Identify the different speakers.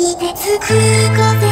Speaker 1: いてつく風